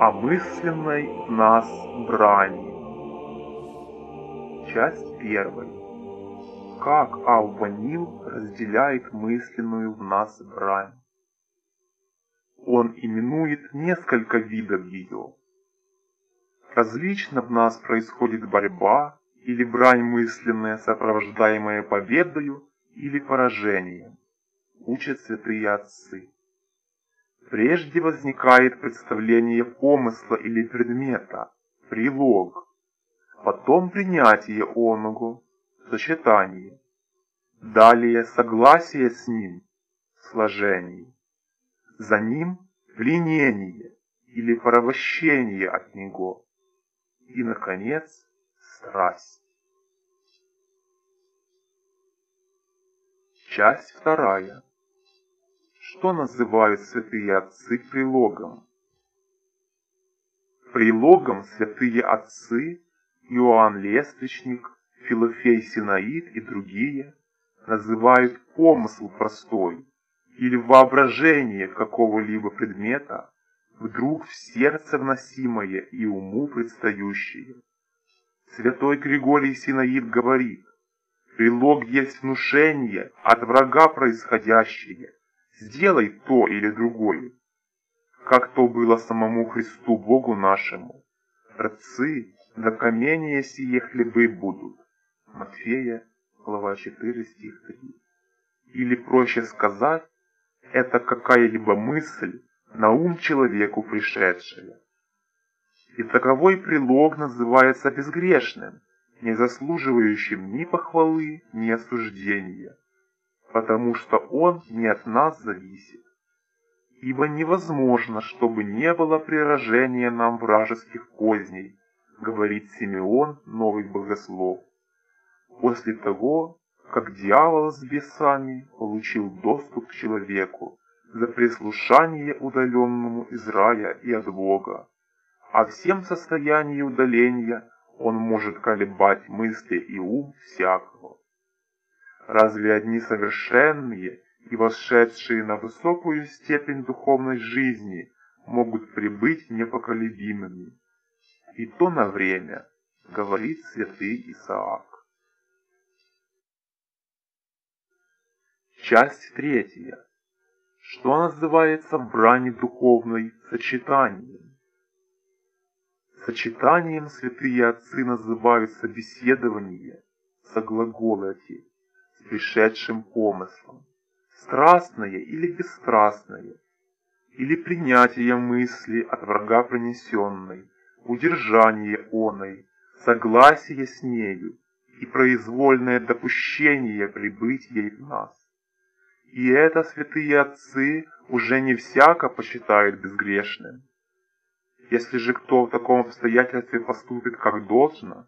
о мысленной в нас брани. Часть первая. Как Албанил разделяет мысленную в нас брань. Он именует несколько видов ее. Различно в нас происходит борьба или брань мысленная, сопровождаемая победою или поражением, учат святые отцы. Прежде возникает представление помысла или предмета, прилог, потом принятие оного, сочетание, далее согласие с ним, сложение, за ним пленение или порабощение от него, и, наконец, страсть. Часть вторая. Что называют святые отцы прилогом? Прилогом святые отцы Иоанн Лествичник, Филофей Синаид и другие называют помысл простой или воображение какого-либо предмета, вдруг в сердце вносимое и уму предстающее. Святой Григорий Синаид говорит, «Прилог есть внушение от врага происходящее, сделай то или другое, как то было самому Христу Богу нашему. Рцы на каменье сие хлебы будут. Матфея, глава 4, стих 3. Или проще сказать, это какая-либо мысль, на ум человеку пришедшая. И таковой прилог называется безгрешным, не заслуживающим ни похвалы, ни осуждения потому что он не от нас зависит. Ибо невозможно, чтобы не было приражения нам вражеских козней, говорит Симеон, новый богослов. После того, как дьявол с бесами получил доступ к человеку за прислушание удаленному из рая и от Бога, а всем состоянии удаления он может колебать мысли и ум всякого. Разве одни совершенные и вошедшие на высокую степень духовной жизни могут прибыть непоколебимыми? И то на время, говорит святый Исаак. Часть третья. Что называется в брани духовной сочетанием? Сочетанием святые отцы называют собеседование, соглаголоти, пришедшим помыслом, страстное или бесстрастное, или принятие мысли от врага принесенной, удержание оной, согласие с нею и произвольное допущение прибыть ей в нас. И это святые отцы уже не всяко посчитают безгрешным. Если же кто в таком обстоятельстве поступит как должно,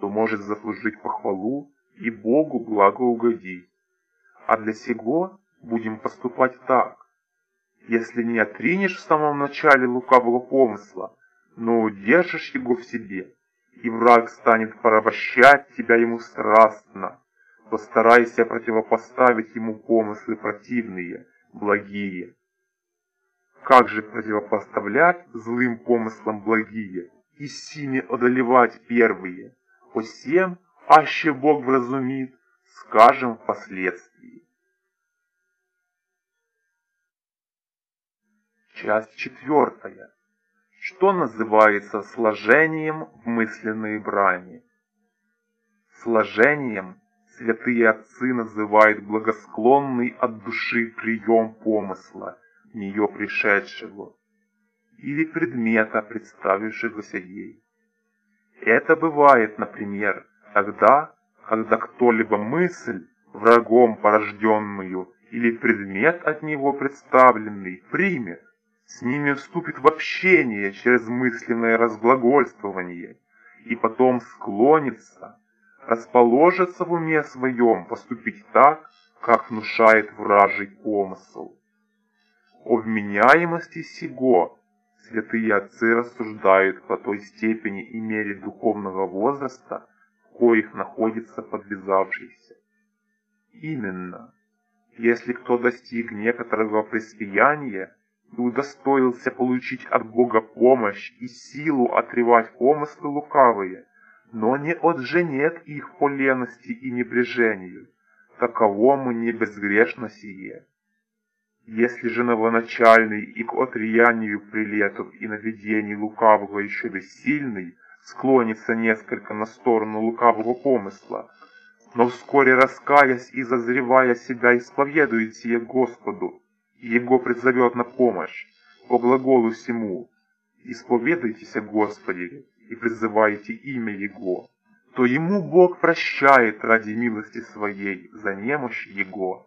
то может заслужить похвалу и Богу благоугодить. А для сего будем поступать так. Если не отринешь в самом начале лукавого помысла, но удержишь его в себе, и враг станет порабощать тебя ему страстно, то старайся противопоставить ему помыслы противные, благие. Как же противопоставлять злым помыслам благие и сими одолевать первые? По всем аще Бог вразумит, скажем впоследствии. Часть четвертая. Что называется сложением в мысленной брани? Сложением святые отцы называют благосклонный от души прием помысла, в нее пришедшего, или предмета, представившегося ей. Это бывает, например, Тогда, когда кто-либо мысль, врагом порожденную, или предмет от него представленный, примет, с ними вступит в общение через мысленное разглагольствование, и потом склонится, расположится в уме своем поступить так, как внушает вражий помысл. О вменяемости сего святые отцы рассуждают по той степени и мере духовного возраста, коих находится подвязавшийся. Именно, если кто достиг некоторого преспияния, и удостоился получить от Бога помощь и силу отревать помыслы лукавые, но не отженет их по лености и небрежению. Таковому не безгрешно сие. Если же новоначальный и к отрянию прилетов и наведений лукавого еще бессильный, склонится несколько на сторону лукавого помысла, но вскоре раскаясь и зазревая себя исповедует сие Господу, и Его призовет на помощь, по глаголу всему, «Исповедуйтесь, Господи, и призывайте имя Его», то Ему Бог прощает ради милости Своей за немощь Его.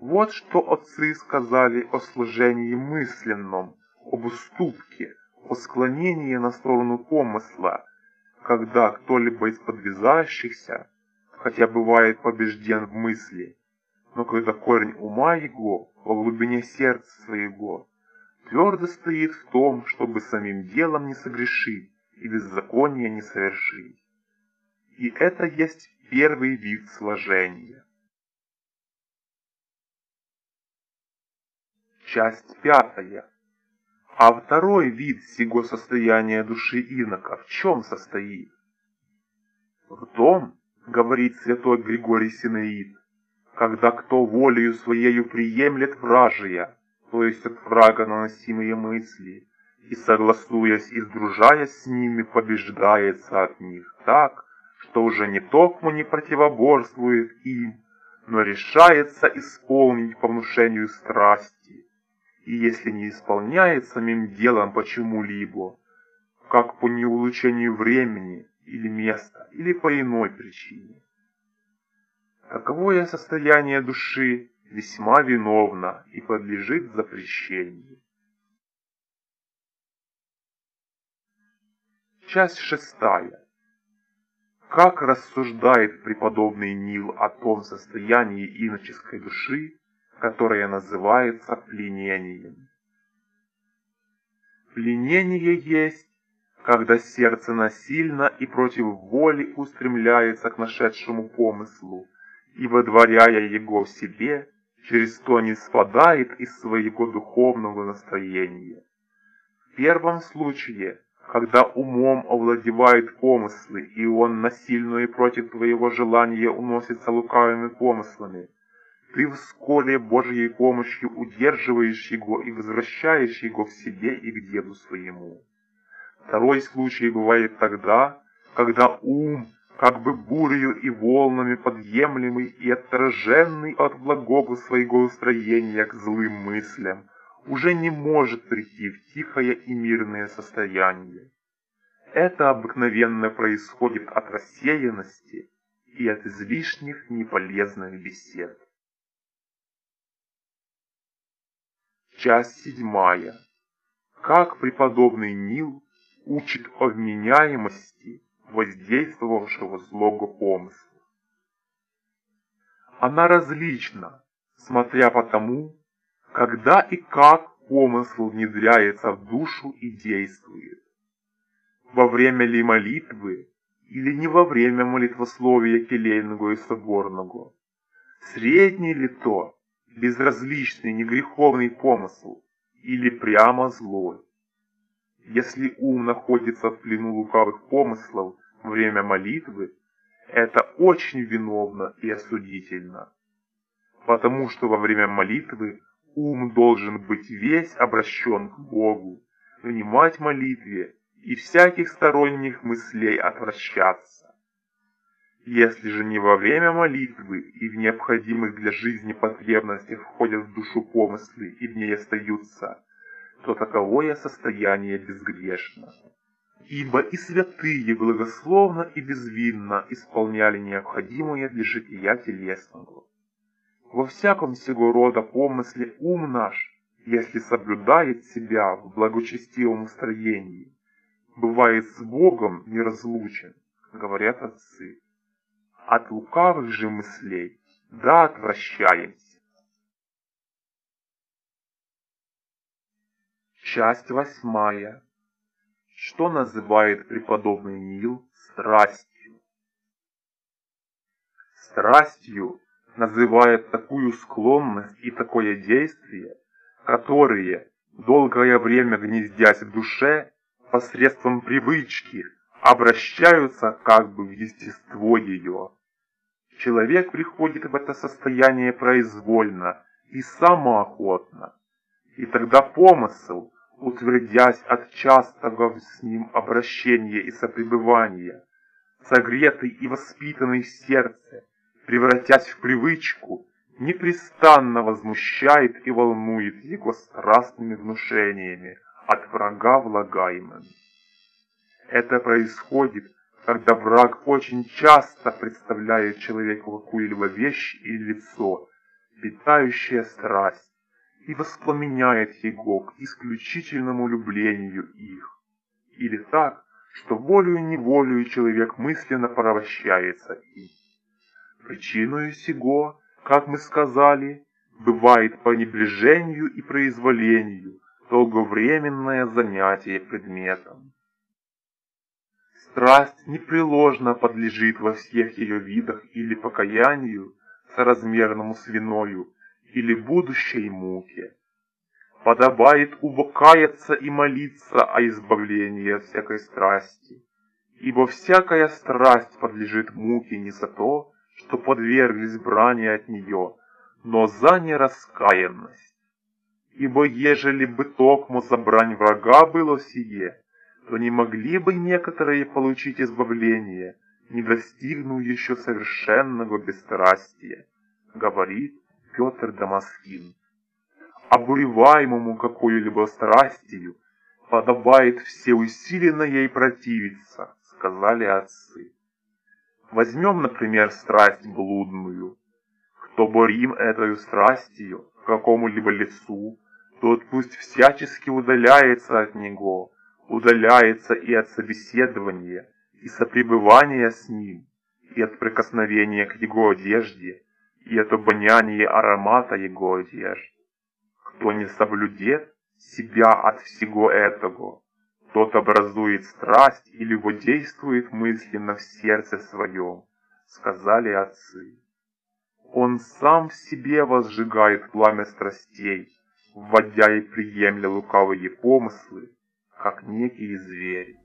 Вот что отцы сказали о служении мысленном, об уступке, о склонении на сторону помысла, когда кто-либо из подвязающихся, хотя бывает побежден в мысли, но когда корень ума его во глубине сердца своего твердо стоит в том, чтобы самим делом не согрешить и беззаконие не совершить. И это есть первый вид сложения. Часть пятая. А второй вид сего состояния души инока в чем состоит? В том, говорит святой Григорий Синеид, когда кто волею своею приемлет вражия, то есть от врага наносимые мысли, и, согласуясь и сдружаясь с ними, побеждается от них так, что уже не токмо не противоборствует им, но решается исполнить по внушению страсти, и если не исполняет самим делом почему-либо, как по неулучшению времени или места, или по иной причине. Таковое состояние души весьма виновно и подлежит запрещению. Часть шестая. Как рассуждает преподобный Нил о том состоянии иноческой души, которое называется пленением. Пленение есть, когда сердце насильно и против воли устремляется к нашедшему помыслу, и, водворяя его в себе, через то не спадает из своего духовного настроения. В первом случае, когда умом овладевают помыслы, и он насильно и против твоего желания уносится лукавыми помыслами, ты вскоре Божьей помощью удерживаешь его и возвращаешь его к себе и к деду своему. Второй случай бывает тогда, когда ум, как бы бурею и волнами подъемлемый и отраженный от благого своего устроения к злым мыслям, уже не может прийти в тихое и мирное состояние. Это обыкновенно происходит от рассеянности и от излишних неполезных бесед. Часть седьмая. Как преподобный Нил учит о вменяемости воздействовавшего злого помысла. Она различна, смотря по тому, когда и как помысл внедряется в душу и действует. Во время ли молитвы или не во время молитвословия келейного и соборного? Средний ли то, безразличный, негреховный помысл или прямо злой. Если ум находится в плену лукавых помыслов во время молитвы, это очень виновно и осудительно. Потому что во время молитвы ум должен быть весь обращен к Богу, внимать молитве и всяких сторонних мыслей отвращаться. Если же не во время молитвы и в необходимых для жизни потребностях входят в душу помыслы и в ней остаются, то таковое состояние безгрешно. Ибо и святые благословно и безвинно исполняли необходимое для жития телесного. Во всяком сего рода помысле ум наш, если соблюдает себя в благочестивом устроении, бывает с Богом неразлучен, говорят отцы. От лукавых же мыслей да отвращаемся. Часть восьмая. Что называет преподобный Нил страстью? Страстью называет такую склонность и такое действие, которые, долгое время гнездясь в душе, посредством привычки обращаются как бы в естество ее. Человек приходит в это состояние произвольно и самоохотно, и тогда помысл, утвердясь от частого с ним обращения и сопребывания, согретый и воспитанный в сердце, превратясь в привычку, непрестанно возмущает и волнует его страстными внушениями от врага влагаемым. Это происходит, когда враг очень часто представляет человеку какую-либо вещь или лицо, питающее страсть, и воспламеняет его к исключительному люблению их. Или так, что волею-неволею человек мысленно порабощается им. Причиной сего, как мы сказали, бывает по небрежению и произволению долговременное занятие предметом. Страсть непреложно подлежит во всех ее видах или покаянию, соразмерному с виною, или будущей муке. Подобает убокаяться и молиться о избавлении от всякой страсти, ибо всякая страсть подлежит муке не за то, что подверглись брани от нее, но за нераскаянность. Ибо ежели бы токмо за брань врага было сие, то не могли бы некоторые получить избавление, не достигнув еще совершенного бесстрастия, говорит Петр Дамаскин. Обуреваемому какой-либо страстью подобает все усиленно ей противиться, сказали отцы. Возьмем, например, страсть блудную. Кто борим этой страстью к какому-либо лицу, тот пусть всячески удаляется от него, удаляется и от собеседования, и сопребывания с ним, и от прикосновения к его одежде, и от обоняния аромата его одежды. Кто не соблюдет себя от всего этого, тот образует страсть или водействует мысленно в сердце своем, сказали отцы. Он сам в себе возжигает пламя страстей, вводя и приемля лукавые помыслы, как некие звери.